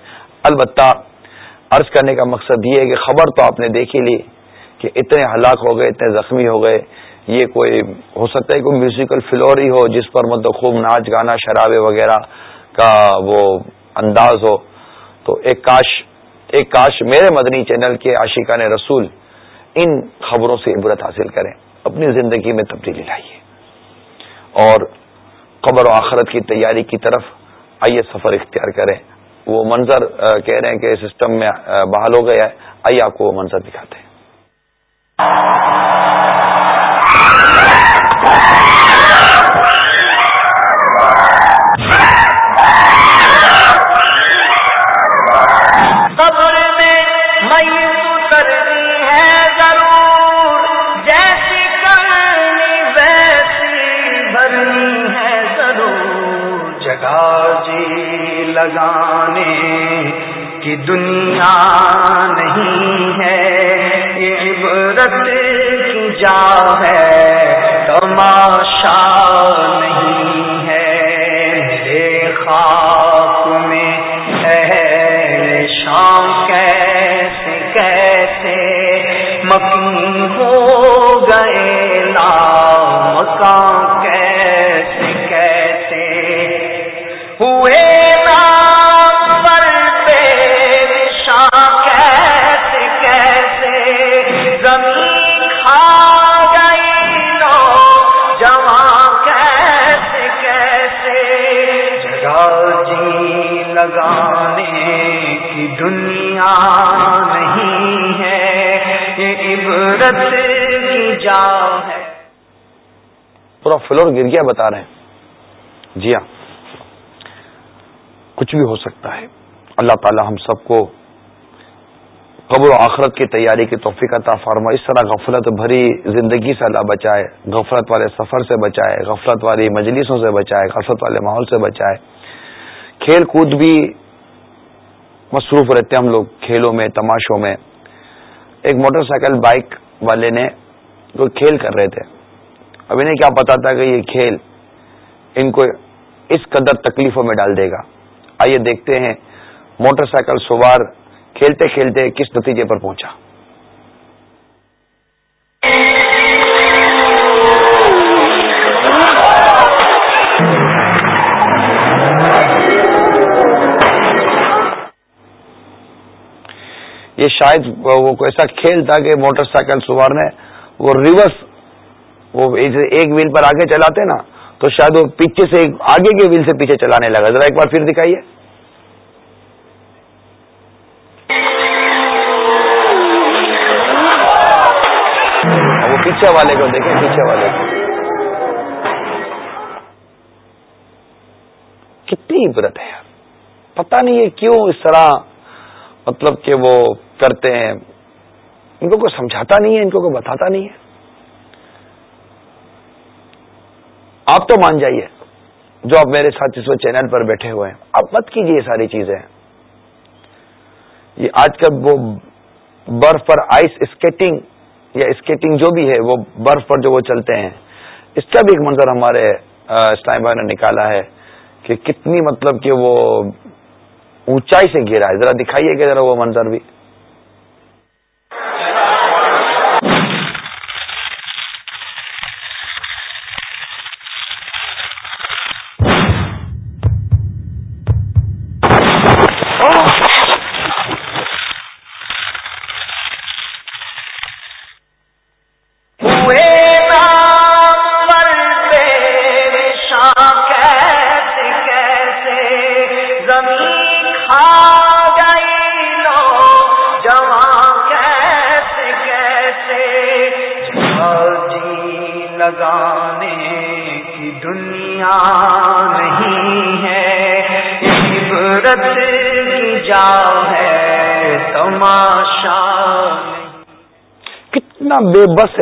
البتہ عرض کرنے کا مقصد یہ ہے کہ خبر تو آپ نے دیکھی لی کہ اتنے ہلاک ہو گئے، اتنے زخمی ہو گئے۔ یہ کوئی ہو سکتا ہے کوئی میوزیکل فلور ہی ہو جس پر مطلب خوب ناچ گانا، شرابے وغیرہ کا وہ انداز ہو۔ تو ایک کاش ایک کاش میرے مدنی چینل کے عاشقان رسول ان خبروں سے عبرت حاصل کریں۔ اپنی زندگی میں تبدیلی لائیے۔ اور قبر و آخرت کی تیاری کی طرف آئیے سفر اختیار کریں۔ وہ منظر کہہ رہے ہیں کہ سسٹم میں بحال ہو گیا ہے۔ آئیے آپ کو وہ منظر دکھاتے ہیں۔ لگانے کی دنیا نہیں ہے، یہ عبرت کی جا ہے، تماشا نہیں ہے۔ میرے خاک میں ہے شام کیسے کیسے مکی ہو گئے، لا مکان پورا فلور گر گیا بتا رہے ہیں۔ جی ہاں۔ کچھ بھی ہو سکتا ہے۔ اللہ تعالی ہم سب کو قبر و آخرت کی تیاری کی توفیق عطا فرما اس طرح غفلت بھری زندگی سے اللہ بچائے، غفلت والے سفر سے بچائے، غفلت والی مجلسوں سے بچائے، غفلت والے ماحول سے بچائے۔ کھیل کود بھی مصروف رہتے ہیں ہم لوگ کھیلوں میں، تماشوں میں۔ ایک موٹر سائیکل، بائک والے نے کوئی کھیل کر رہے تھے۔ اب انہیں کیا پتا تھا کہ یہ کھیل ان کو اس قدر تکلیفوں میں ڈال دے گا۔ آئیے دیکھتے ہیں، موٹر سائیکل سوار کھیلتے کھیلتے کس نتیجے پر پہنچا؟ یہ شاید وہ ایسا کھیل تھا کہ موٹر سائیکل سوار نے وہ ریورس وہ ایک ویل پر آگے چلاتے نا، تو شاید وہ پیچھے سے آگے کے ویل سے پیچھے چلانے لگا۔ ذرا ایک بار پھر دکھائیے۔ وہ پیچھے والے کو دیکھیں، پیچھے والے کو۔ کتنی عبرت ہے پتہ نہیں ہے کیوں اس طرح مطلب کہ وہ کرتے ہیں۔ ان کو کوئی سمجھاتا نہیں ہے، ان کو کوئی بتاتا نہیں ہے۔ آپ تو مان جائیے جو آپ میرے ساتھ اس وقت چینل پر بیٹھے ہوئے ہیں، آپ مت کیجیے یہ ساری چیزیں۔ یہ آج کل وہ برف پر آئس اسکیٹنگ یا اسکیٹنگ جو بھی ہے، وہ برف پر جو وہ چلتے ہیں، اس کا بھی ایک منظر ہمارے اسلام بھائی نے نکالا ہے کہ کتنی مطلب کہ وہ اونچائی سے گرا ہے۔ ذرا دکھائیے کہ ذرا وہ منظر بھی۔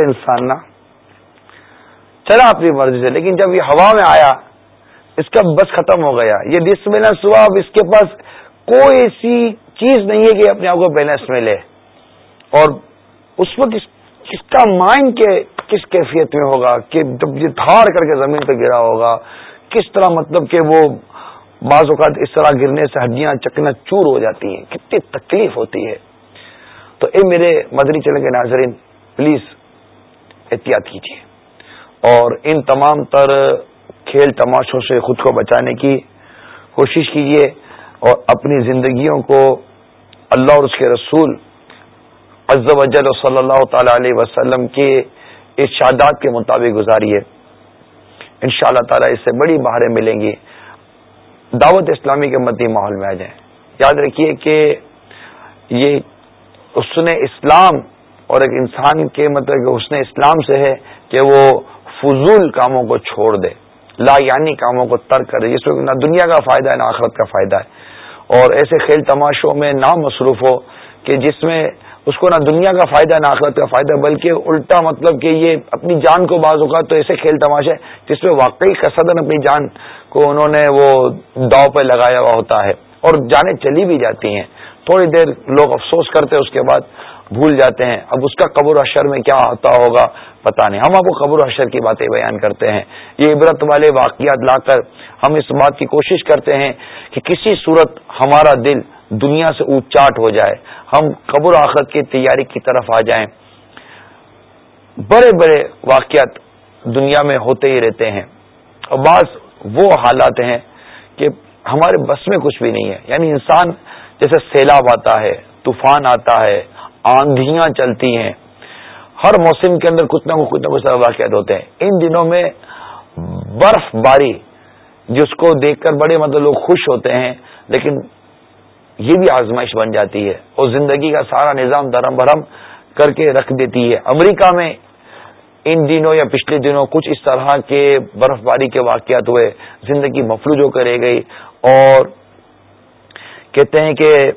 انسان نا چلا اپنی مرضی سے، لیکن جب یہ ہوا میں آیا، اس کا بس ختم ہو گیا۔ یہ ڈس بیلنس ہوا اب اس کے پاس کوئی ایسی چیز نہیں ہے کہ اپنے آپ کو بیلنس میں لے۔ اور اس وقت کس کا مائنڈ کے، کس کیفیت میں ہوگا؟ کہ جب یہ دھار کر کے زمین پہ گرا ہوگا، کس طرح مطلب کہ وہ بعض اوقات اس طرح گرنے سے ہڈیاں چکنا چور ہو جاتی ہیں، کتنی تکلیف ہوتی ہے۔ تو اے میرے مدنی چلیں کے ناظرین، پلیز احتیاط کیجیے۔ اور ان تمام تر کھیل تماشوں سے خود کو بچانے کی کوشش کیجیے اور اپنی زندگیوں کو اللہ اور اس کے رسول عز و جل صلی اللہ تعالی علیہ وسلم کے ارشادات کے مطابق گزاریے۔ ان شاء اللہ تعالی اس سے بڑی بہاریں ملیں گی۔ دعوت اسلامی کے مدی ماحول میں آ جائیں۔ یاد رکھیے کہ یہ حسن اسلام اور ایک انسان کے مطلب کہ حسن اسلام سے ہے کہ وہ فضول کاموں کو چھوڑ دے لا یعنی کاموں کو ترک کرے، جس میں نہ دنیا کا فائدہ ہے، نہ آخرت کا فائدہ ہے۔ اور ایسے کھیل تماشوں میں نہ مصروف ہو کہ جس میں اس کو نہ دنیا کا فائدہ ہے نہ آخرت کا فائدہ، بلکہ الٹا مطلب کہ یہ اپنی جان کو بعض اوقات تو ایسے کھیل تماشے جس میں واقعی قصدن اپنی جان کو انہوں نے وہ داؤ پہ لگایا ہوا ہوتا ہے۔ اور جانیں چلی بھی جاتی ہیں۔ تھوڑی دیر لوگ افسوس کرتے اس کے بعد بھول جاتے ہیں۔ اب اس کا قبر اشر میں کیا ہوتا ہوگا پتا نہیں۔ ہم آپ کو قبر اشر کی باتیں بیان کرتے ہیں۔ یہ عبرت والے واقعات لا کر ہم اس بات کی کوشش کرتے ہیں کہ کسی صورت ہمارا دل دنیا سے اونچاٹ ہو جائے۔ ہم قبر آخرت کی تیاری کی طرف آ جائیں۔ بڑے بڑے واقعات دنیا میں ہوتے ہی رہتے ہیں۔ اور بعض وہ حالات ہیں کہ ہمارے بس میں کچھ بھی نہیں ہے۔ یعنی انسان جیسے سیلاب آتا ہے، طوفان آتا ہے آندھیاں چلتی ہیں۔ ہر موسم کے اندر کچھ نہ کچھ نہ کچھ واقعات ہوتے ہیں۔ ان دنوں میں برف باری، جس کو دیکھ کر بڑے مطلب لوگ خوش ہوتے ہیں، لیکن یہ بھی آزمائش بن جاتی ہے۔ اور زندگی کا سارا نظام درم برہم کر کے رکھ دیتی ہے۔ امریکہ میں ان دنوں یا پچھلے دنوں کچھ اس طرح کے برف باری کے واقعات ہوئے۔ زندگی مفلوج ہو کر رہ گئی۔ اور کہتے ہیں کہ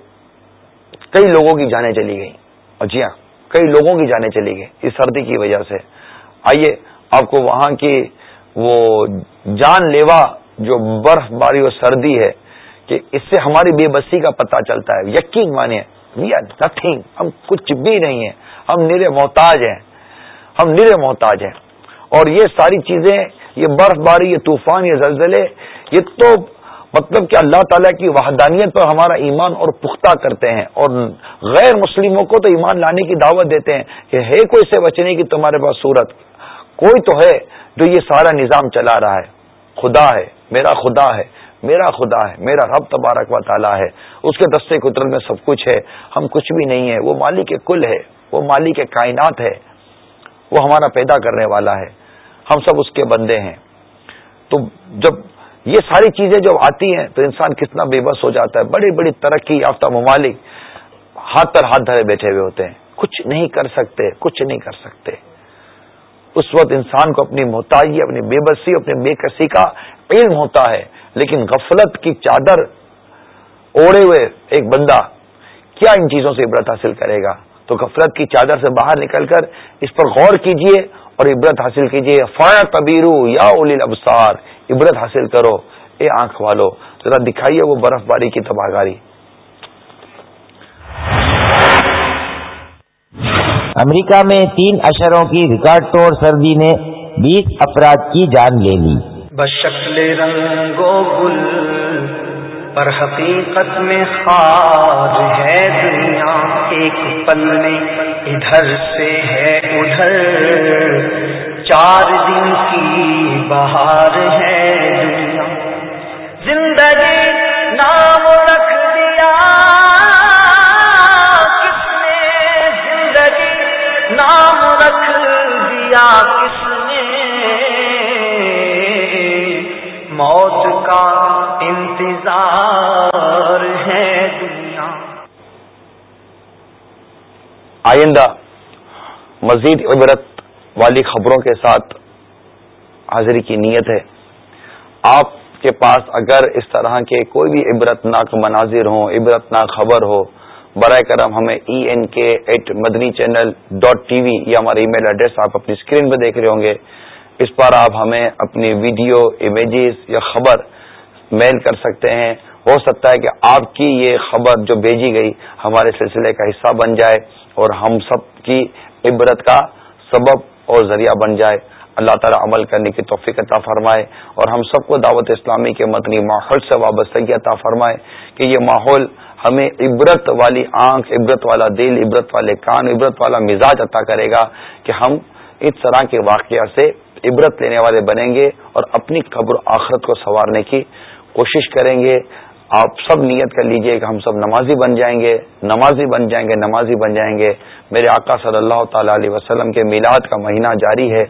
کئی لوگوں کی جانیں چلی گئی اور جی ہاں کئی لوگوں کی جانیں چلی گئی اس سردی کی وجہ سے۔ آئیے، آپ کو وہاں کی وہ جان لیوا جو برف باری اور سردی ہے، کہ اس سے ہماری بے بسی کا پتہ چلتا ہے۔ یقین مانے وی آر نتھنگ ہم کچھ بھی نہیں ہیں۔ ہم نرے محتاج ہیں۔ ہم نرے محتاج ہیں۔ اور یہ ساری چیزیں، یہ برف باری، یہ طوفان، یہ زلزلے، یہ تو مطلب کہ اللہ تعالیٰ کی وحدانیت پر ہمارا ایمان اور پختہ کرتے ہیں اور غیر مسلموں کو تو ایمان لانے کی دعوت دیتے ہیں کہ ہے کوئی سے بچنے کی تمہارے پاس صورت؟ کوئی تو ہے جو یہ سارا نظام چلا رہا ہے۔ خدا ہے، میرا خدا ہے، میرا خدا ہے، میرا رب تبارک و تعالیٰ ہے۔ اس کے دستے قدرت میں سب کچھ ہے، ہم کچھ بھی نہیں ہے وہ مالی کے کل ہے، وہ مالی کے کائنات ہے، وہ ہمارا پیدا کرنے والا ہے۔ ہم سب اس کے بندے ہیں۔ تو جب یہ ساری چیزیں جب آتی ہیں تو انسان کتنا بے بس ہو جاتا ہے، بڑی بڑی ترقی یافتہ ممالک ہاتھ پر ہاتھ دھرے بیٹھے ہوئے ہوتے ہیں۔ کچھ نہیں کر سکتے، کچھ نہیں کر سکتے۔ اس وقت انسان کو اپنی محتاجی، اپنی بے بسی، اپنی بے کسی کا علم ہوتا ہے، لیکن غفلت کی چادر اوڑے ہوئے ایک بندہ کیا ان چیزوں سے عبرت حاصل کرے گا؟ تو غفلت کی چادر سے باہر نکل کر اس پر غور کیجیے اور عبرت حاصل کیجیے۔ فار تبیرو یا اولی ابسار عبرت حاصل کرو اے آنکھ والو ذرا دکھائیے وہ برف باری کی تباہ گاری امریکہ میں تین اشروں کی ریکارڈ توڑ سردی نے بیس افراد کی جان لے لی۔ بشکل رنگ و گل پر حقیقت میں خار ہے دنیا ایک پل میں ادھر سے ہے ادھر۔ چار دن کی بہار ہے دنیا۔ زندگی نام رکھ دیا۔ کس نے زندگی نام رکھ دیا؟ کس نے؟ موت کا انتظار ہے دنیا۔ آئندہ مزید عبرت والی خبروں کے ساتھ حاضری کی نیت ہے۔ آپ کے پاس اگر اس طرح کے کوئی بھی عبرت ناک مناظر ہوں عبرت ناک خبر ہو، برائے کرم ہمیں E N K at Madani channel dot T V یا ہمارا ای میل ایڈریس آپ اپنی اسکرین پہ دیکھ رہے ہوں گے۔ اس پر آپ ہمیں اپنی ویڈیو امیجز یا خبر میل کر سکتے ہیں۔ ہو سکتا ہے کہ آپ کی یہ خبر جو بھیجی گئی ہمارے سلسلے کا حصہ بن جائے اور ہم سب کی عبرت کا سبب اور ذریعہ بن جائے۔ اللہ تعالیٰ عمل کرنے کی توفیق عطا فرمائے اور ہم سب کو دعوت اسلامی کے مدنی ماحول سے وابستگی عطا فرمائے کہ یہ ماحول ہمیں عبرت والی آنکھ، عبرت والا دل، عبرت والے کان، عبرت والا مزاج عطا کرے گا کہ ہم اس طرح کے واقعہ سے عبرت لینے والے بنیں گے اور اپنی قبر آخرت کو سنوارنے کی کوشش کریں گے۔ آپ سب نیت کر لیجیے کہ ہم سب نمازی بن جائیں گے، نمازی بن جائیں گے، نمازی بن جائیں گے۔ میرے آقا صلی اللہ تعالی علیہ وسلم کے میلاد کا مہینہ جاری ہے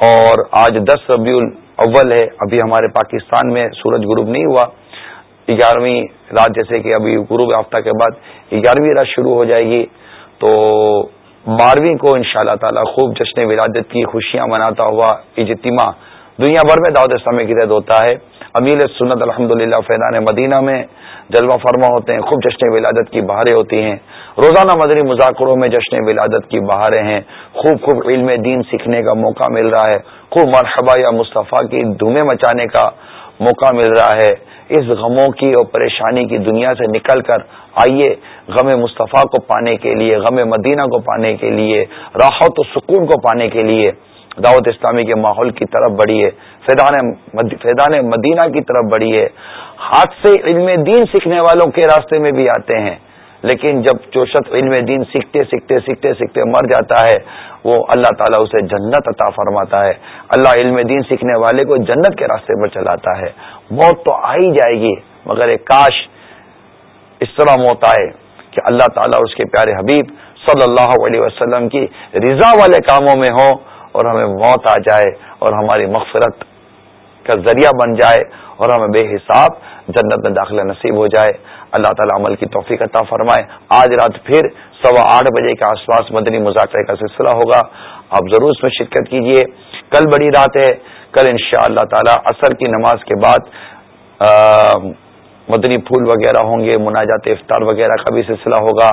اور آج دس ربیع الاول ہے۔ ابھی ہمارے پاکستان میں سورج غروب نہیں ہوا۔ گیارہویں رات جیسے کہ ابھی غروب ہفتہ کے بعد گیارہویں رات شروع ہو جائے گی۔ تو بارہویں کو ان شاء اللہ تعالیٰ خوب جشن ولادت کی خوشیاں مناتا ہوا اجتماع دنیا بھر میں دعوت اسلامی کی رد ہوتا ہے۔ امیل سنت الحمد للہ فیضان مدینہ میں جلوہ فرما ہوتے ہیں، خوب جشن ولادت کی بہاریں ہوتی ہیں۔ روزانہ مدنی مذاکروں میں جشن ولادت کی بہاریں ہیں۔ خوب خوب علم دین سیکھنے کا موقع مل رہا ہے۔ خوب مرحبا یا مصطفیٰ کی دھومیں مچانے کا موقع مل رہا ہے۔ اس غموں کی اور پریشانی کی دنیا سے نکل کر آئیے غم مصطفیٰ کو پانے کے لیے، غم مدینہ کو پانے کے لیے، راحت و سکون کو پانے کے لیے۔ دعوت اسلامی کے ماحول کی طرف بڑھی ہے فیضان مدینہ کی طرف بڑھی ہے۔ ہاتھ سے علم دین سیکھنے والوں کے راستے میں بھی آتے ہیں، لیکن جب جو شخص علم دین سیکھتے سیکھتے سیکھتے سیکھتے مر جاتا ہے، وہ اللہ تعالیٰ اسے جنت عطا فرماتا ہے۔ اللہ علم دین سیکھنے والے کو جنت کے راستے پر چلاتا ہے۔ موت تو آ ہی جائے گی، مگر ایک کاش اس طرح موت آئے کہ اللہ تعالیٰ اس کے پیارے حبیب صلی اللہ علیہ وسلم کی رضا والے کاموں میں ہوں اور ہمیں موت آ جائے اور ہماری مغفرت کا ذریعہ بن جائے اور ہمیں بے حساب جنت میں داخلہ نصیب ہو جائے۔ اللہ تعالیٰ عمل کی توفیق عطا فرمائے۔ آج رات پھر سوا آٹھ بجے کے آس پاس مدنی مذاکرے کا سلسلہ ہوگا۔ آپ ضرور اس میں شرکت کیجیے کل بڑی رات ہے۔ کل ان شاء اللہ تعالی اثر کی نماز کے بعد مدنی پھول وغیرہ ہوں گے، مناجات، افطار وغیرہ کا بھی سلسلہ ہوگا۔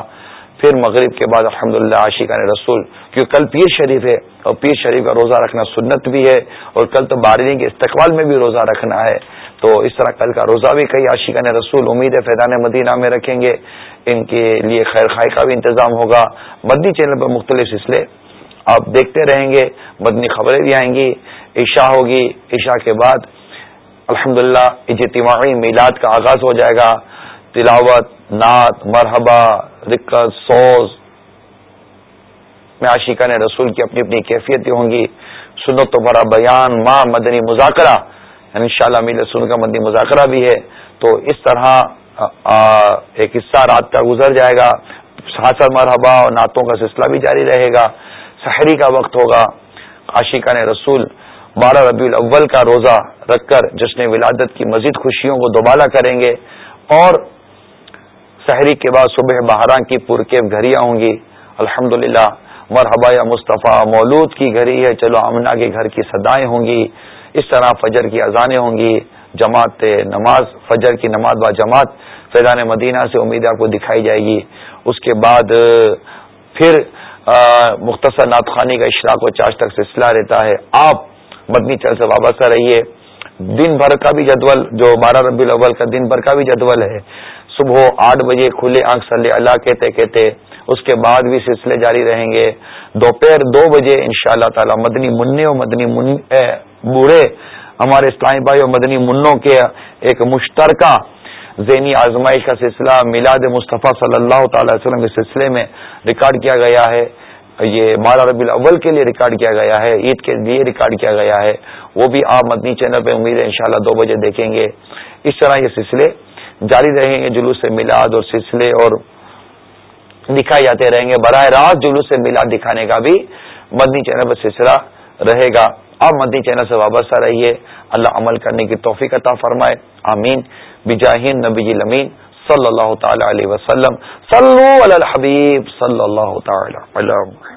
پھر مغرب کے بعد الحمد للہ عاشقان رسول، کیونکہ کل پیر شریف ہے اور پیر شریف کا روزہ رکھنا سنت بھی ہے اور کل تو بارہویں کے استقبال میں بھی روزہ رکھنا ہے۔ تو اس طرح کل کا روزہ بھی کئی عاشقان رسول امید ہے فیضان مدینہ میں رکھیں گے۔ ان کے لیے خیر خائی کا بھی انتظام ہوگا۔ مدنی چینل پر مختلف سلسلے آپ دیکھتے رہیں گے مدنی خبریں بھی آئیں گی۔ عشاء ہوگی، عشاء کے بعد الحمد للہ اجتماعی میلاد کا آغاز ہو جائے گا۔ تلاوت، نعت، مرحبا رکت سوز۔ میں عاشقہ نے رسول کی اپنی اپنی کیفیتیں ہوں گی۔ سنت تو بڑا بیان، ماں مدنی مذاکرہ یعنی ان شاء اللہ میل سن کا مدنی مذاکرہ بھی ہے۔ تو اس طرح ایک حصہ رات کا گزر جائے گا۔ ساسر مرحبا اور نعتوں کا سلسلہ بھی جاری رہے گا۔ سحری کا وقت ہوگا۔ عاشقہ نے رسول بارہ ربیع الاول کا روزہ رکھ کر جشن ولادت کی مزید خوشیوں کو دوبالا کریں گے۔ اور سحری کے بعد صبح بہران کی پرکیب گھڑیاں ہوں گی۔ الحمد للہ مرحبا یا مصطفیٰ، مولود کی گھڑی ہے۔ چلو امنا کے گھر کی سدائیں ہوں گی۔ اس طرح فجر کی اذانیں ہوں گی۔ جماعت نماز، فجر کی نماز با جماعت فیضان مدینہ سے امید آپ کو دکھائی جائے گی۔ اس کے بعد، پھر مختصر نعت خانی کا اشراق و چاش تک سلسلہ رہتا ہے۔ آپ مدنی چل سے وابستہ رہیے۔ دن بھر کا بھی جدول، جو بارہ ربی الاول کا دن بھر کا بھی جدول ہے۔ صبح آٹھ بجے کھلے آنکھ صلی اللہ کہتے کہتے اس کے بعد بھی سلسلے جاری رہیں گے۔ دوپہر دو بجے ان شاء اللہ تعالی مدنی منع اور مدنی من بوڑھے ہمارے اسلامی بھائی اور مدنی منوں کے ایک مشترکہ ذہنی آزمائش کا سلسلہ میلاد مصطفیٰ صلی اللہ تعالی وسلم کے سلسلے میں ریکارڈ کیا گیا ہے۔ یہ بارہ ربی الاول کے لیے ریکارڈ کیا گیا ہے۔ عید کے لیے ریکارڈ کیا گیا ہے۔ وہ بھی آپ مدنی چینل پہ امید ہے انشاءاللہ دو بجے دیکھیں گے۔ اس طرح یہ سلسلے جاری رہیں گے جلوس سے میلاد اور سلسلے اور دکھائے جاتے رہیں گے۔ براہ راست جلوس سے میلاد دکھانے کا بھی مدنی چینل پر سلسلہ رہے گا۔ آپ مدنی چینل سے وابستہ رہیے۔ اللہ عمل کرنے کی توفیق عطا فرمائے۔ آمین۔ بجاہین نبی جی لمین صلی اللہ تعالی علیہ وسلم۔ صلو علی الحبیب صلی اللہ تعالی علیہ